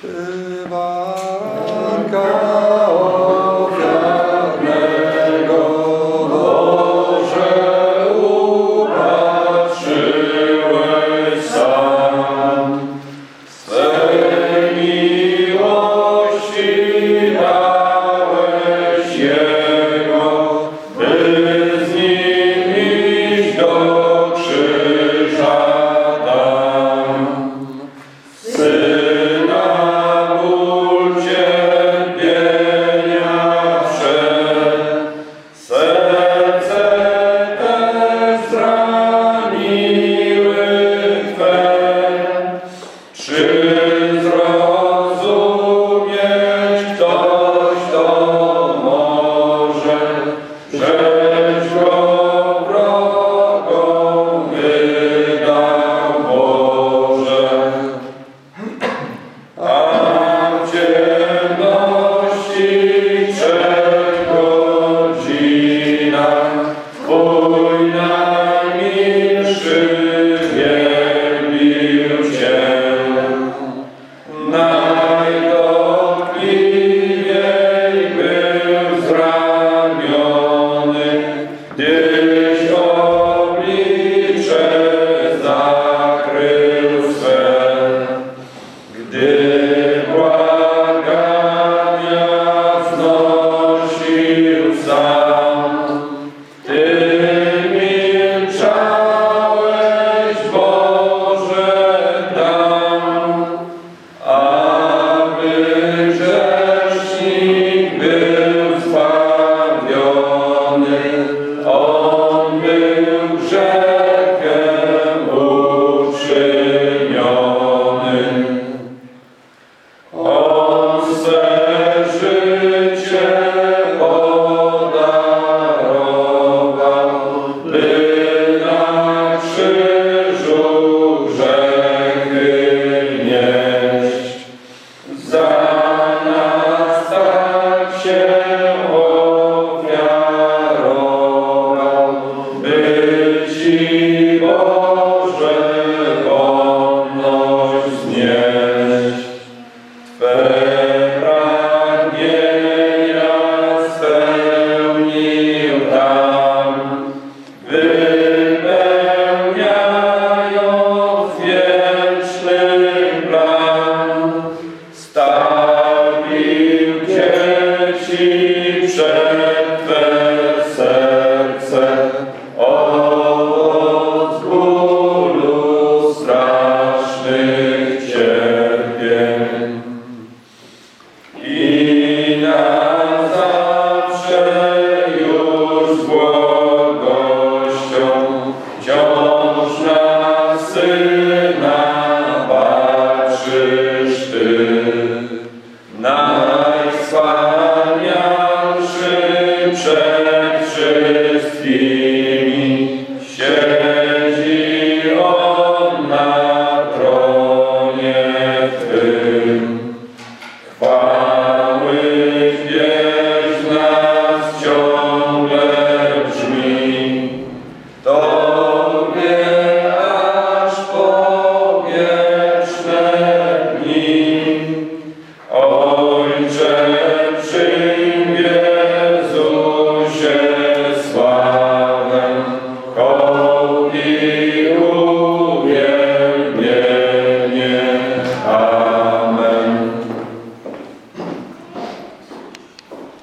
Kvanka. Cristo But. Holy